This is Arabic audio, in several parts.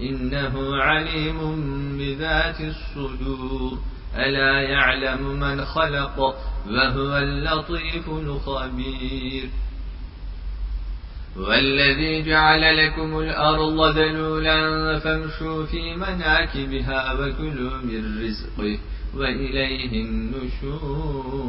إنه عليم بذات الصدور. ألا يعلم من خلق وهو اللطيف الخبير. والذي جعل لكم الأرض ذلولا فامشوا في مناكبها وكلوا من رزقه وإليه النشور.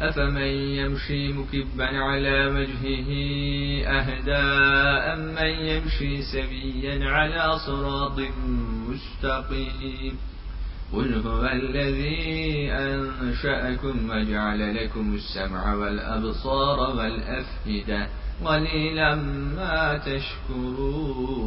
أفمن يمشي مكبا على وجهه أهدى من يمشي سبيا على صراط مستقيم قل هو الذي أنشأكم وجعل لكم السمع والأبصار والأفئدة قليلا ما تشكرون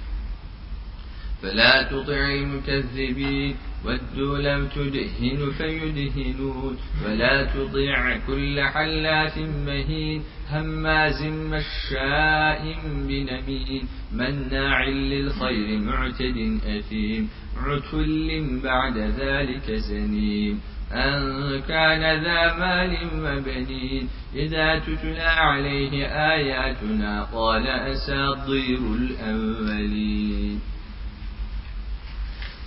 فلا تطع المكذبين ودوا لم تدهن فيدهنون ولا تطع كل حلاف مهين هماز مشاء بنمين مناع للخير معتد أثيم عتل بعد ذلك زنيم أن كان ذا مال وبنين إذا تتلى عليه آياتنا قال أساطير الأولين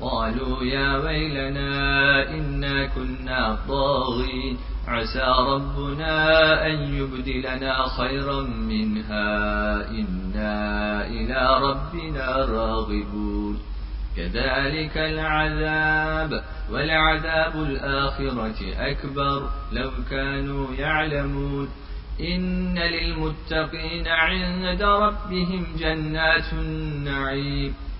قالوا يا ويلنا إنا كنا طاغين. عسى ربنا أن يبدلنا خيرا منها. إنا إلى ربنا راغبون. كذلك العذاب ولعذاب الآخرة أكبر. لو كانوا يعلمون. إن للمتقين عند ربهم جنات النعيم.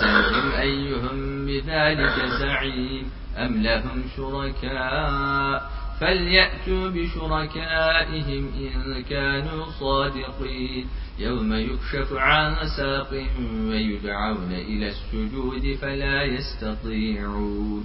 سلهم أيهم بذلك زعيم أم لهم شركاء فليأتوا بشركائهم إن كانوا صادقين يوم يكشف عن ساق ويدعون إلى السجود فلا يستطيعون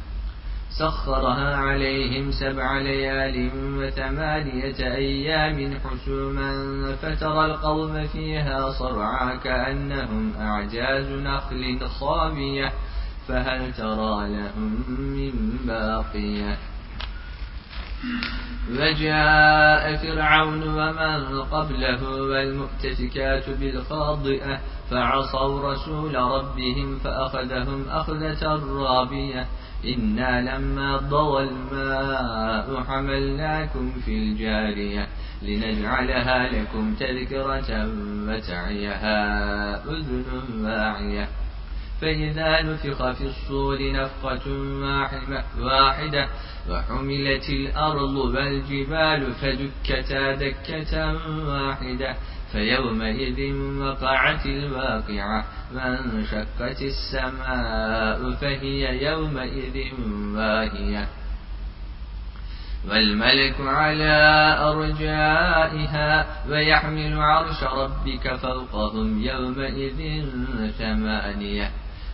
سخرها عليهم سبع ليال وثمانية أيام حسوما فترى القوم فيها صرعا كأنهم أعجاز نخل خابية فهل ترى لهم من باقية؟ وجاء فرعون ومن قبله والمؤتفكات بالخاضئة فعصوا رسول ربهم فأخذهم أخذة رابية. إنا لما ضوى الماء حملناكم في الجارية لنجعلها لكم تذكرة وتعيها أذن واعية. فإذا نفخ في الصور نفقة واحدة وحملت الأرض والجبال فدكتا دكة واحدة فيومئذ وقعت الواقعة وانشقت السماء فهي يومئذ واهية. والملك على أرجائها ويحمل عرش ربك فوقهم يومئذ ثمانية.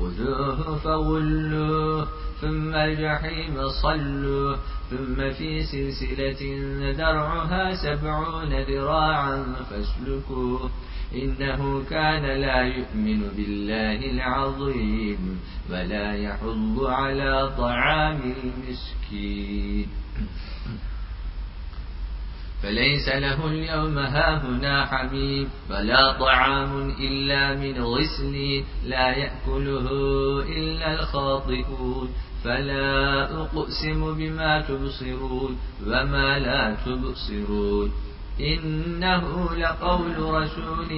خذوه فغلوه ثم الجحيم صلوه ثم في سلسلة درعها سبعون ذراعا فاسلكوه. إنه كان لا يؤمن بالله العظيم ولا يحض على طعام المسكين. فليس له اليوم هاهنا حميم ولا طعام إلا من غسل لا يأكله إلا الخاطئون فلا أقسم بما تبصرون وما لا تبصرون إنه لقول رسول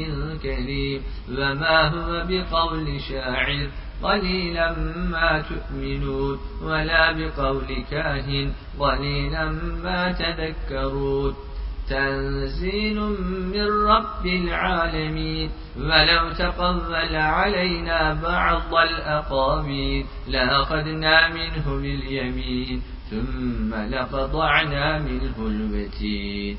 كريم وما هو بقول شاعر قليلا ما تؤمنون ولا بقول كاهن قليلا ما تذكرون تنزيل من رب العالمين ولو تقبل علينا بعض الأقابين لأخذنا منه باليمين ثم لقطعنا منه الوتين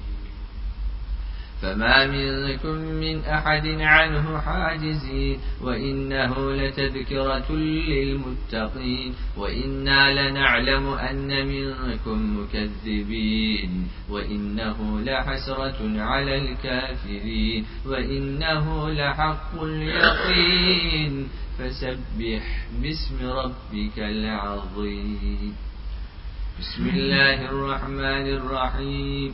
فما منكم من أحد عنه حاجزين وإنه لتذكرة للمتقين وإنا لنعلم أن منكم مكذبين وإنه لحسرة على الكافرين وإنه لحق اليقين فسبح باسم ربك العظيم بسم الله الرحمن الرحيم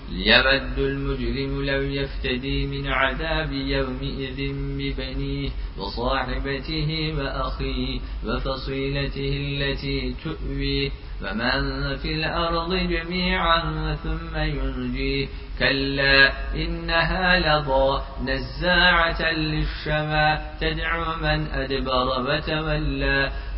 يود المجرم لو يفتدي من عذاب يومئذ ببنيه وصاحبته وأخيه وفصيلته التي تؤويه ومن في الأرض جميعا ثم ينجيه كلا إنها لضى نزاعة للشمى تدعو من أدبر وتولى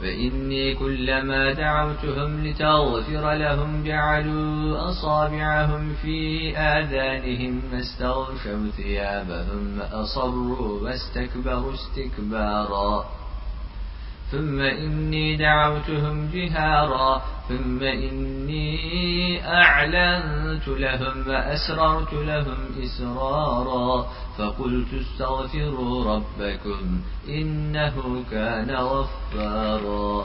فإني كلما دعوتهم لتغفر لهم جعلوا أصابعهم في آذانهم فاستغشوا ثيابهم أصروا واستكبروا استكبارا. ثم إني دعوتهم جهارا. ثم إني أعلنت لهم وأسررت لهم إسرارا. فقلت استغفروا ربكم إنه كان غفارا.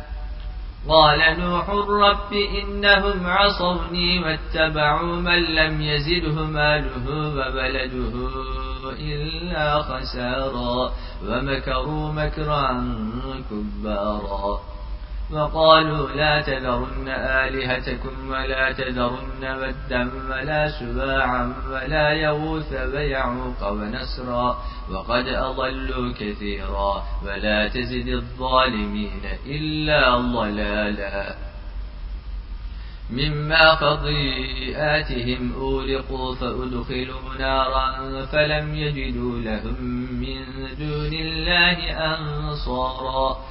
قال نوح رب إنهم عصوني واتبعوا من لم يزده ماله وبلده إلا خسارا ومكروا مكرا كبارا. وقالوا لا تذرن آلهتكم ولا تذرن ودا ولا سباعا ولا يغوث ويعوق ونسرا وقد أضلوا كثيرا ولا تزد الظالمين إلا ضلالا. مما خطيئاتهم أولقوا فأدخلوا نارا فلم يجدوا لهم من دون الله أنصارا.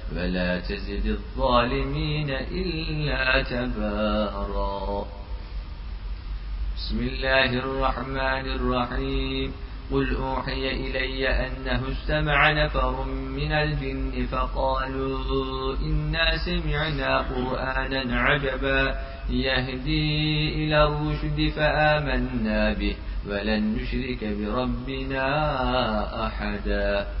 ولا تزد الظالمين إلا تبارا. بسم الله الرحمن الرحيم. قل أوحي إلي أنه استمع نفر من الجن فقالوا إنا سمعنا قرآنا عجبا. يهدي إلى الرشد فآمنا به ولن نشرك بربنا أحدا.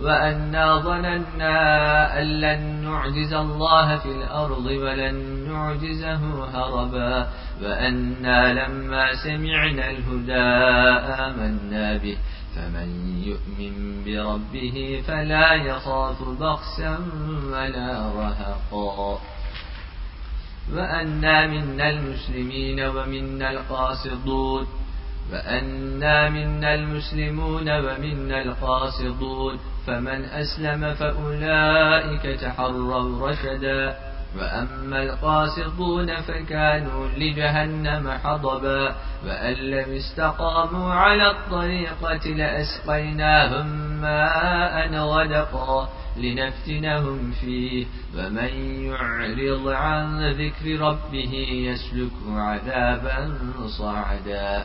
وأنا ظننا أن لن نعجز الله في الأرض ولن نعجزه هربا وأنا لما سمعنا الهدى آمنا به فمن يؤمن بربه فلا يخاف بخسا ولا رهقا وأنا منا المسلمين ومنا القاسطون وأنا منا المسلمون ومنا القاسطون فمن أسلم فأولئك تحروا رشدا وأما القاسطون فكانوا لجهنم حضبا وأن لم استقاموا على الطريقة لأسقيناهم ماء غدقا لنفتنهم فيه ومن يعرض عن ذكر ربه يسلكه عذابا صعدا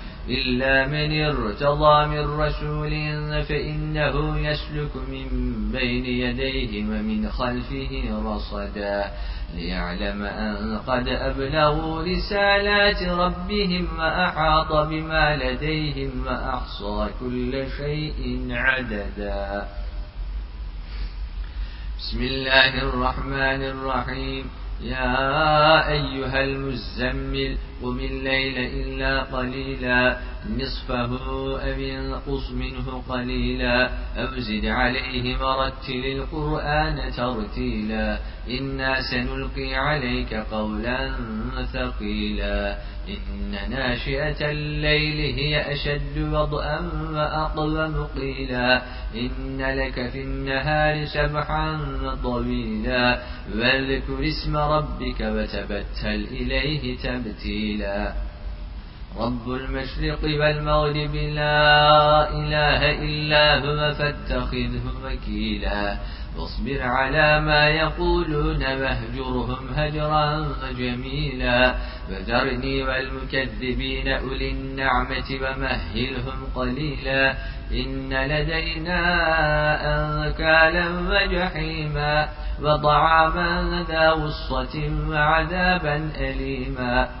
إلا من ارتضى من رسول فإنه يسلك من بين يديه ومن خلفه رصدا ليعلم أن قد أبلغوا رسالات ربهم وأحاط بما لديهم وأحصى كل شيء عددا. بسم الله الرحمن الرحيم. يا أيها المزمل قم الليل إلا قليلا. نصفه أو ينقص منه قليلا أو زد عليه مرتل القرآن ترتيلا إنا سنلقي عليك قولا ثقيلا إن ناشئة الليل هي أشد وضأا وأقوم قيلا إن لك في النهار سبحا طويلا واذكر اسم ربك وتبتل إليه تبتيلا رب المشرق والمغرب لا إله إلا هو فاتخذه وكيلا. واصبر على ما يقولون واهجرهم هجرا جميلا. فذرني والمكذبين أولي النعمة ومهلهم قليلا. إن لدينا أنكالا وجحيما. وطعاما ذا وصة وعذابا أليما.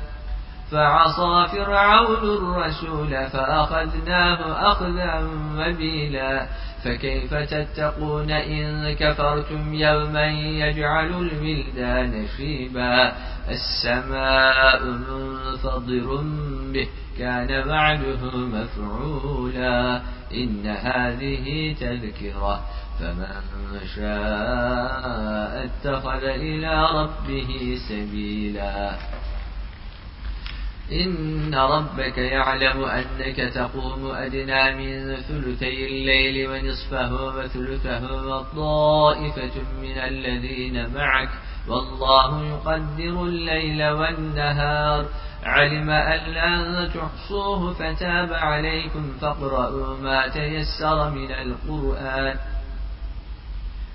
فعصى فرعون الرسول فأخذناه أخذا وبيلا فكيف تتقون إن كفرتم يوما يجعل الولدان شيبا السماء منفضر به كان بعده مفعولا. إن هذه تذكرة فمن شاء اتخذ إلى ربه سبيلا. إن ربك يعلم أنك تقوم أدنى من ثلثي الليل ونصفه وثلثه والطائفة من الذين معك والله يقدر الليل والنهار. علم أن لن تحصوه فتاب عليكم فاقرأوا ما تيسر من القرآن.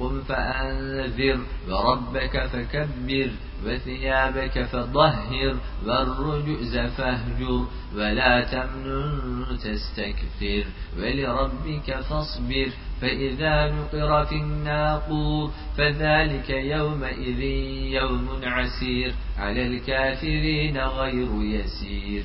قم فأنذر وربك فكبر وثيابك فضهر والرجز فاهجر ولا تمنن تستكثر ولربك فاصبر فإذا نقر في الناقور فذلك يومئذ يوم عسير على الكافرين غير يسير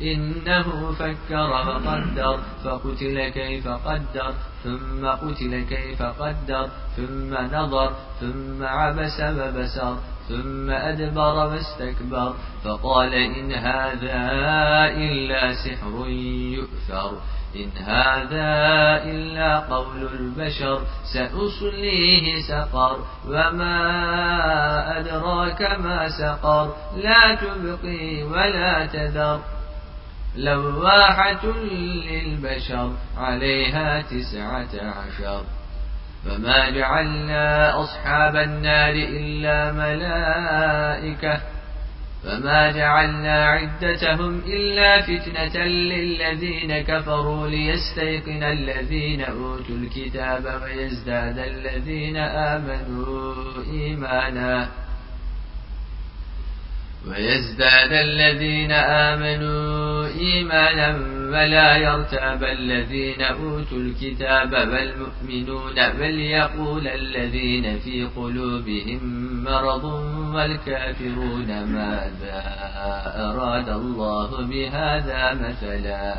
إنه فكر وقدر فقتل كيف قدر ثم قتل كيف قدر ثم نظر ثم عبس وبسر ثم أدبر واستكبر فقال إن هذا إلا سحر يؤثر إن هذا إلا قول البشر سأصليه سقر وما أدراك ما سقر لا تبقي ولا تذر. لواحة للبشر عليها تسعة عشر فما جعلنا أصحاب النار إلا ملائكة فما جعلنا عدتهم إلا فتنة للذين كفروا ليستيقن الذين أوتوا الكتاب ويزداد الذين آمنوا إيمانا ويزداد الذين آمنوا إيمانا ولا يرتاب الذين أوتوا الكتاب والمؤمنون بل يقول الذين في قلوبهم مرض والكافرون ماذا أراد الله بهذا مثلا؟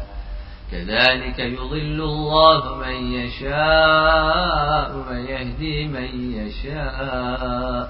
كذلك يضل الله من يشاء ويهدي من يشاء.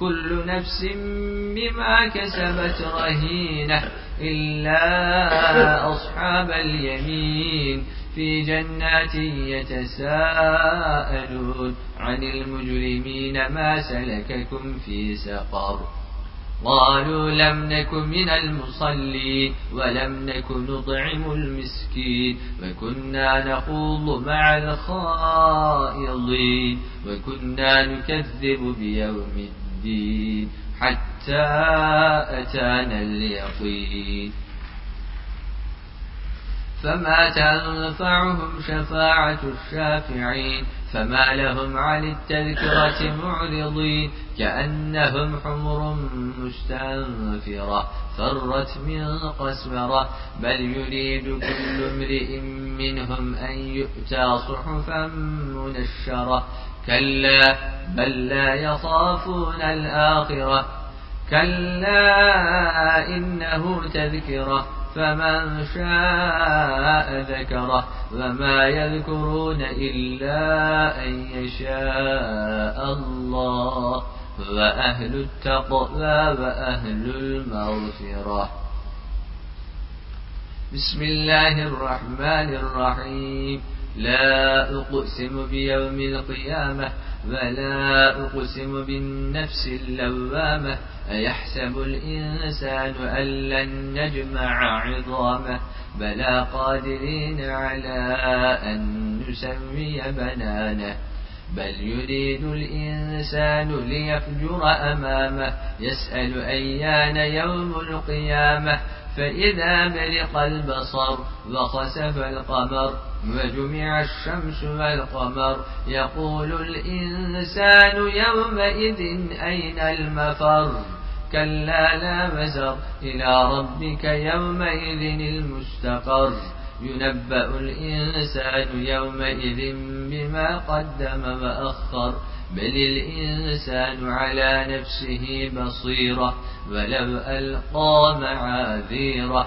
كل نفس بما كسبت رهينة إلا أصحاب اليمين في جنات يتساءلون عن المجرمين ما سلككم في سقر. قالوا لم نك من المصلين ولم نك نطعم المسكين وكنا نخوض مع الخائضين وكنا نكذب بيوم الدين. الدين حتى أتانا اليقين. فما تنفعهم شفاعة الشافعين فما لهم عن التذكرة معرضين. كأنهم حمر مستنفرة فرت من قسمرة. بل يريد كل امرئ منهم أن يؤتى صحفا منشرة. كلا بل لا يخافون الآخرة. كلا إنه تذكرة فمن شاء ذكره وما يذكرون إلا أن يشاء الله. وأهل التقوى وأهل المغفرة. بسم الله الرحمن الرحيم. لا أقسم بيوم القيامة ولا أقسم بالنفس اللوامة. أيحسب الإنسان أن لن نجمع عظامه؟ بلى قادرين على أن نسوي بنانه. بل يريد الإنسان ليفجر أمامه يسأل أيان يوم القيامة. فإذا برق البصر وخسف القمر وجمع الشمس والقمر. يقول الإنسان يومئذ أين المفر؟ كلا لا مزر. إلى ربك يومئذ المستقر. ينبأ الإنسان يومئذ بما قدم وأخر. بل الإنسان على نفسه بصيرة. ولو ألقى معاذيره.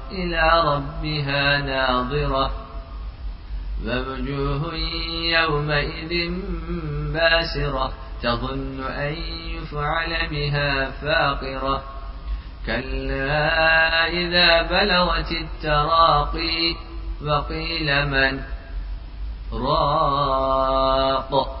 إلى ربها ناظرة. ووجوه يومئذ باسرة. تظن أن يفعل بها فاقرة. كلا إذا بلغت التراقي وقيل من؟ راق.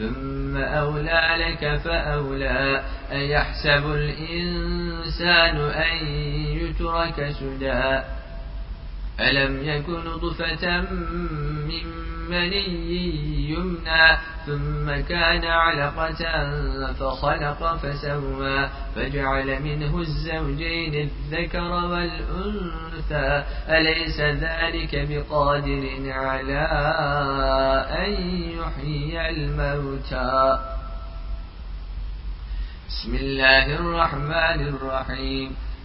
ثم أولى لك فأولى. أيحسب الإنسان أن يترك سدى؟ ألم يكن طفة من مني يمنى ثم كان علقة فخلق فسوى فجعل منه الزوجين الذكر والأنثى أليس ذلك بقادر على أن يحيي الموتى؟ بسم الله الرحمن الرحيم.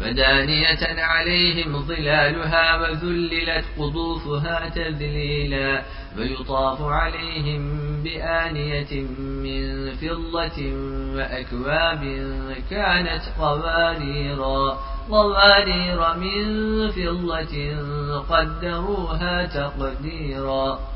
ودانية عليهم ظلالها وذللت قضوفها تذليلا ويطاف عليهم بآنية من فضة وأكواب كانت قواريرا قوارير من فضة قدروها تقديرا.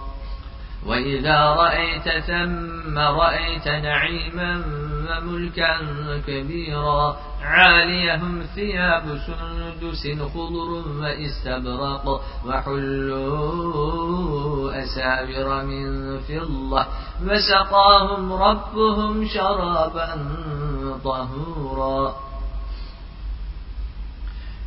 وإذا رأيت ثم رأيت نعيما وملكا كبيرا عاليهم ثياب سندس خضر وإستبرق وحلوا أسابر من فضة وسقاهم ربهم شرابا طهورا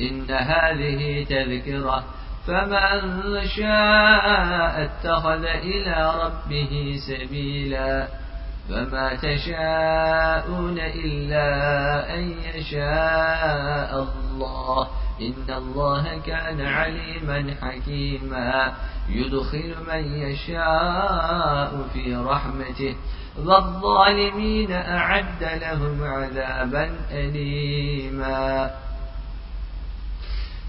إن هذه تذكرة فمن شاء اتخذ إلى ربه سبيلا فما تشاءون إلا أن يشاء الله إن الله كان عليما حكيما يدخل من يشاء في رحمته والظالمين أعد لهم عذابا أليما.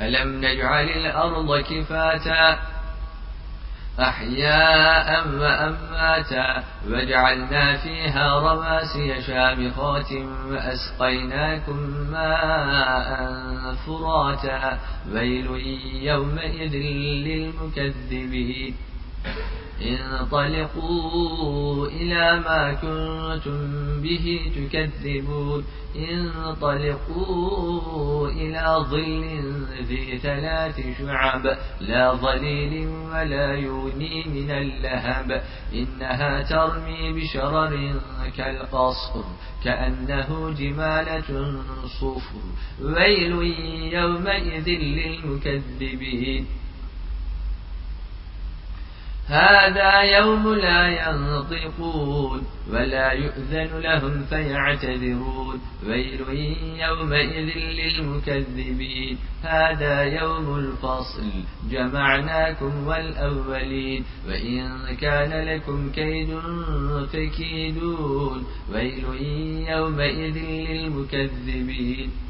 ألم نجعل الأرض كفاتا؟ أحياء وأماتا وجعلنا فيها رواسي شامخات وأسقيناكم ماء فراتا. ويل يومئذ للمكذبين. انطلقوا إلى ما كنتم به تكذبون. انطلقوا إلى ظل ذي ثلاث شعب. لا ظليل ولا يغني من اللهب. إنها ترمي بشرر كالقصر كأنه جمالة صفر. ويل يومئذ للمكذبين. هذا يوم لا ينطقون ولا يؤذن لهم فيعتذرون. ويل يومئذ للمكذبين. هذا يوم الفصل. جمعناكم والأولين. وإن كان لكم كيد فكيدون. ويل يومئذ للمكذبين.